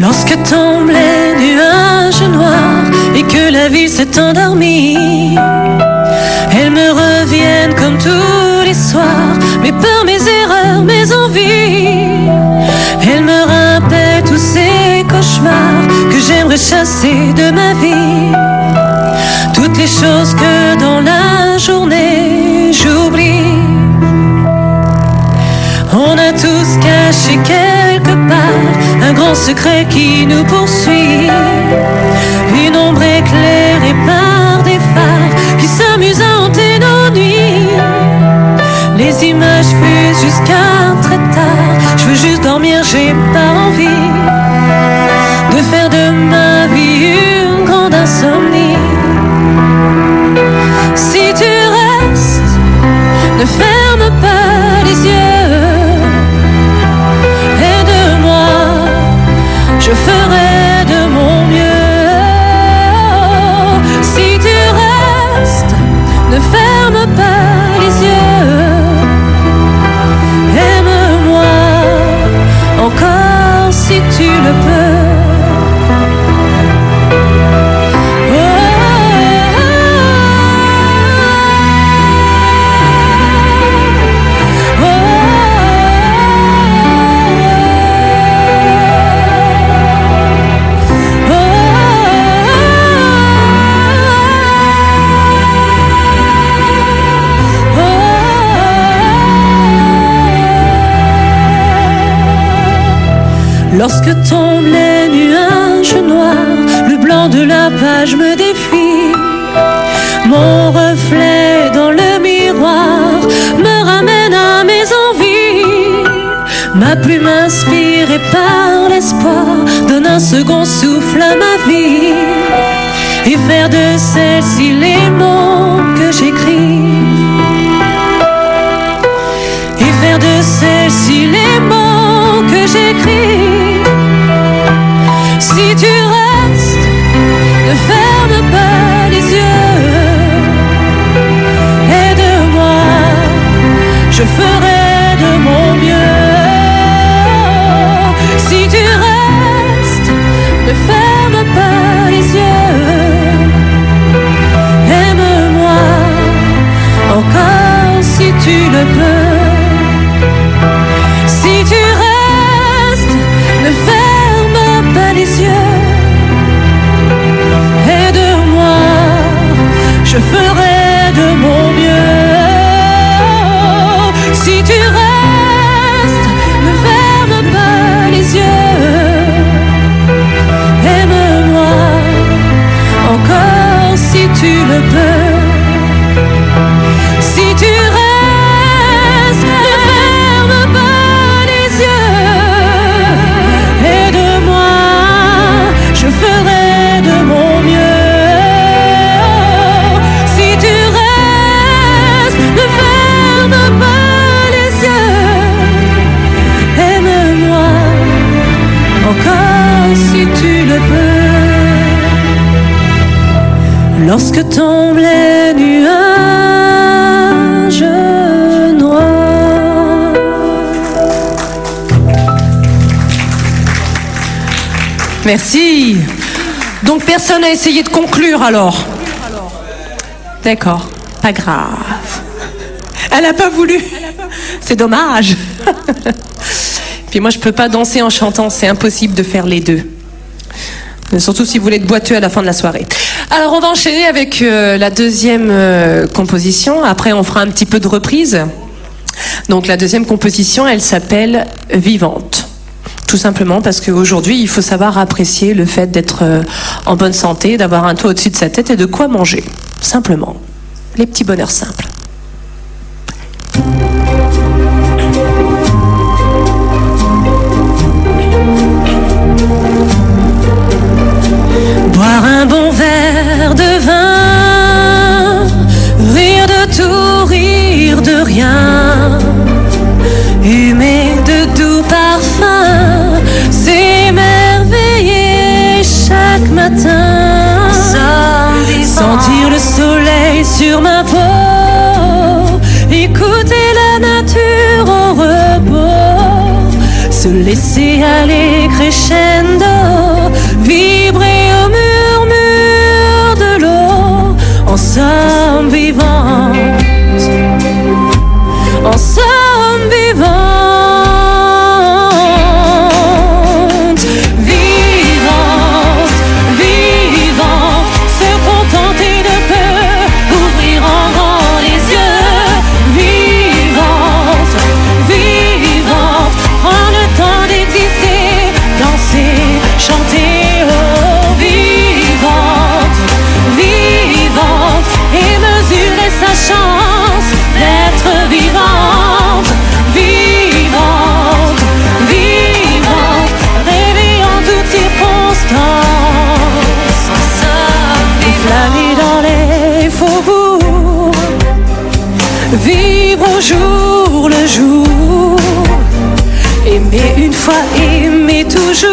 Lorsque tombent les nuages noirs et que la ville s'est endormie, elles me reviennent comme tous les soirs, mes peurs, mes erreurs, mes envies. Elles me rappellent tous ces cauchemars que j'aimerais chasser de ma vie. Toutes les choses que dans la journée j'oublie. On a tous caché secret qui nous poursuit. Une ombre Ma plume inspirée par l'espoir donne un second souffle à ma vie. Et faire de celle-ci les mots que j'écris. Et faire de celle-ci les mots que j'écris. Si tu restes, ne ferme pas les yeux. Aide-moi, je ferai Lorsque tombent les nuages noirs. Merci. Donc personne n'a essayé de conclure alors D'accord, pas grave. Elle n'a pas voulu. C'est dommage. Puis moi je peux pas danser en chantant, c'est impossible de faire les deux. Surtout si vous voulez être boiteux à la fin de la soirée. Alors on va enchaîner avec euh, la deuxième euh, composition. Après on fera un petit peu de reprise. Donc la deuxième composition, elle s'appelle Vivante. Tout simplement parce qu'aujourd'hui, il faut savoir apprécier le fait d'être euh, en bonne santé, d'avoir un toit au-dessus de sa tête et de quoi manger. Simplement. Les petits bonheurs simples. Un bon verre de vin, rire de tout, rire de rien, humer de doux parfums, s'émerveiller chaque matin, sentir le soleil sur ma peau, écouter la nature au repos, se laisser aller crescendo vivre au jour le jour, aimer une fois, aimer toujours.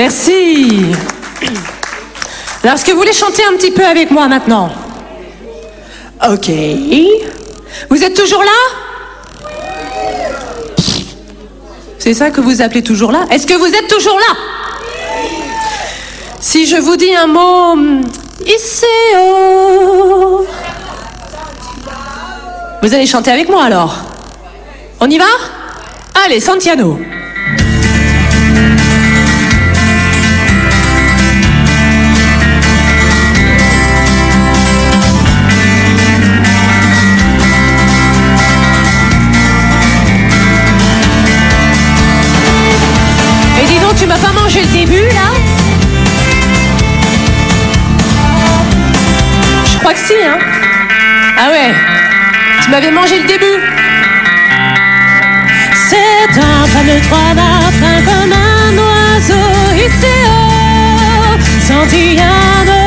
Merci. Alors, est-ce que vous voulez chanter un petit peu avec moi maintenant? Ok. Vous êtes toujours là? C'est ça que vous appelez toujours là? Est-ce que vous êtes toujours là? Si je vous dis un mot... Hum, Iseo. Vous allez chanter avec moi alors On y va? Allez, Santiano. hein. Ah ouais, tu m'avais mangé le début. C'est un fameux trois fin comme un oiseau. Ici haut, Santillano,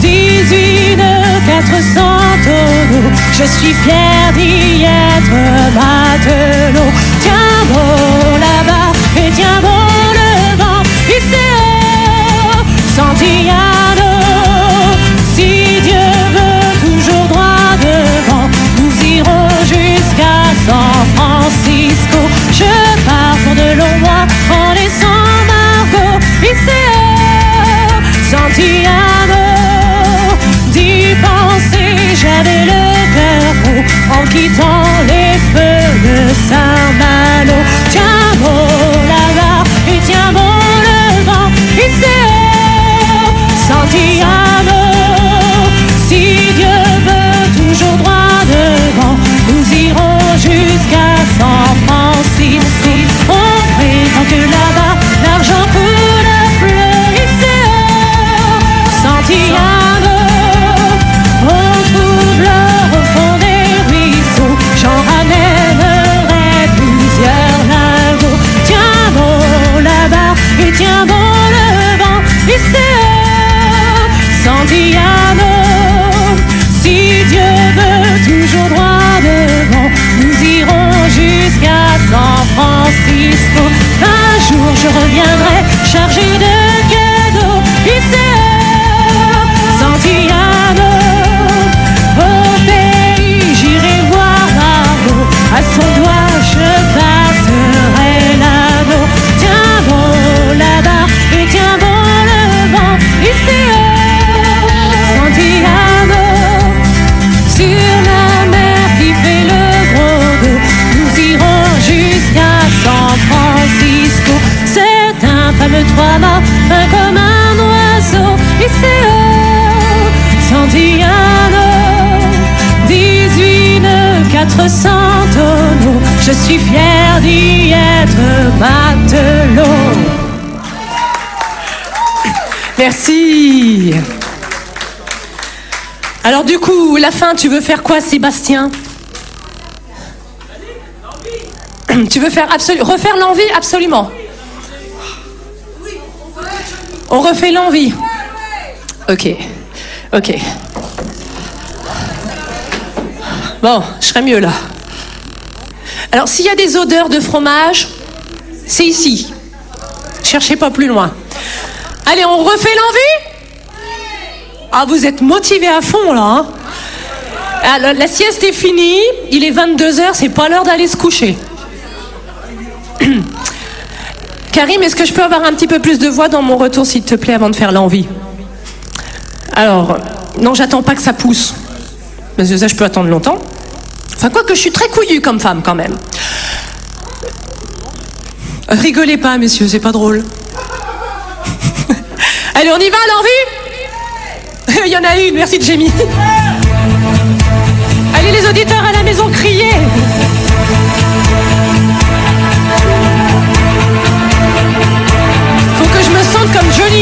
18 400 tonneaux. Je suis fier d'y être matelot, tiens 어쩌면 Je suis fier d'y être matelot. Merci. Alors du coup, la fin, tu veux faire quoi, Sébastien? Tu veux faire refaire l'envie absolument. On refait l'envie. Ok, ok. Bon, je serais mieux là. Alors s'il y a des odeurs de fromage, c'est ici. Cherchez pas plus loin. Allez, on refait l'envie? Ah, vous êtes motivés à fond là. Hein Alors, la sieste est finie, il est 22h, c'est pas l'heure d'aller se coucher. Karim, est-ce que je peux avoir un petit peu plus de voix dans mon retour, s'il te plaît, avant de faire l'envie? Alors, non, j'attends pas que ça pousse. Parce que ça, je peux attendre longtemps. Enfin, quoi que je suis très couillue comme femme, quand même. Rigolez pas, messieurs, c'est pas drôle. Allez, on y va l'envie Il y en a une, merci de Jamie. Allez, les auditeurs à la maison, criez Faut que je me sente comme Johnny.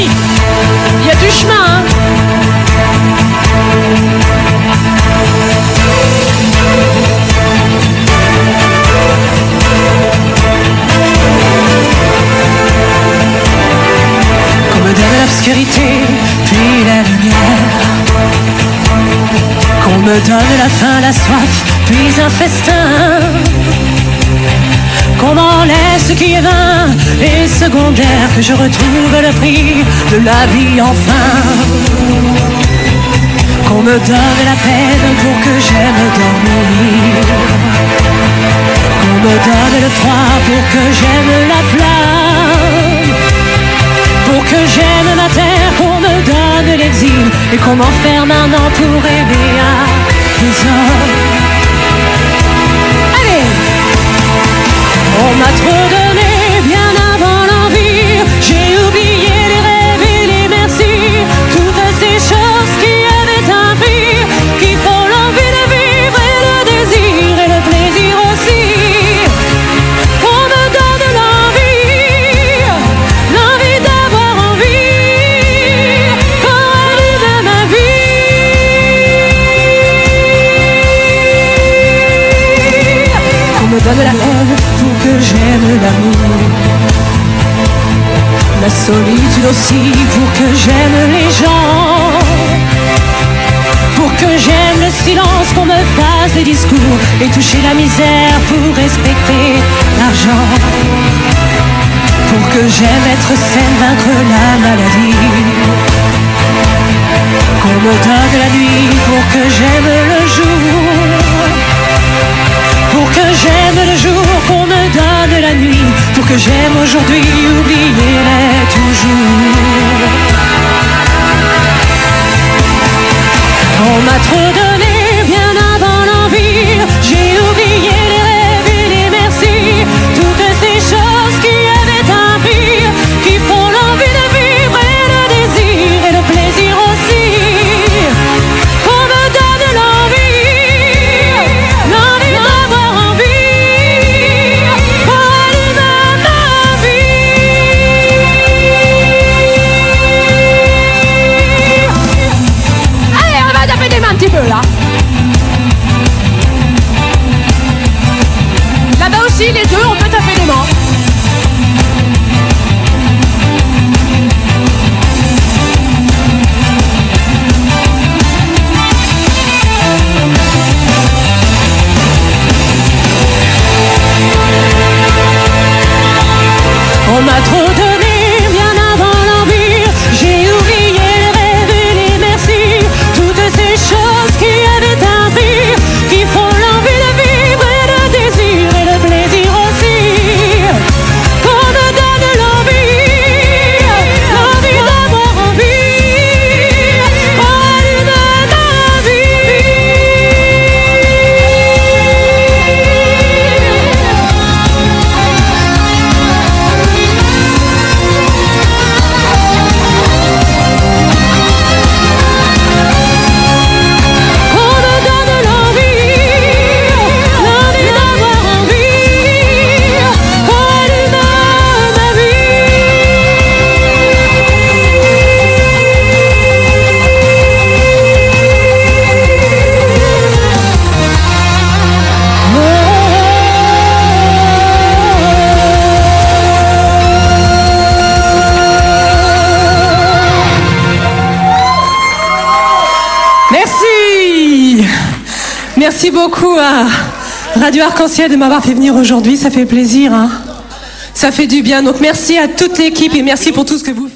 Que je retrouve le prix de la vie enfin. Qu'on me donne la peine pour que j'aime dormir. Qu'on me donne le froid pour que j'aime la flamme. Pour que j'aime ma terre, qu'on me donne l'exil et qu'on m'enferme un an pour rêver à hommes. Allez On m'a trop donné pour que j'aime les gens. Pour que j'aime le silence, qu'on me fasse des discours et toucher la misère pour respecter l'argent. Pour que j'aime être saine, vaincre la maladie. Qu'on me donne la nuit pour que j'aime le jour. Pour que j'aime Pour que j'aime aujourd'hui, oublier-les toujours. On m'a trop donné les deux, on peut taper des mains. Merci beaucoup à Radio Arc-en-Ciel de m'avoir fait venir aujourd'hui. Ça fait plaisir. Hein. Ça fait du bien. Donc merci à toute l'équipe et merci pour tout ce que vous faites.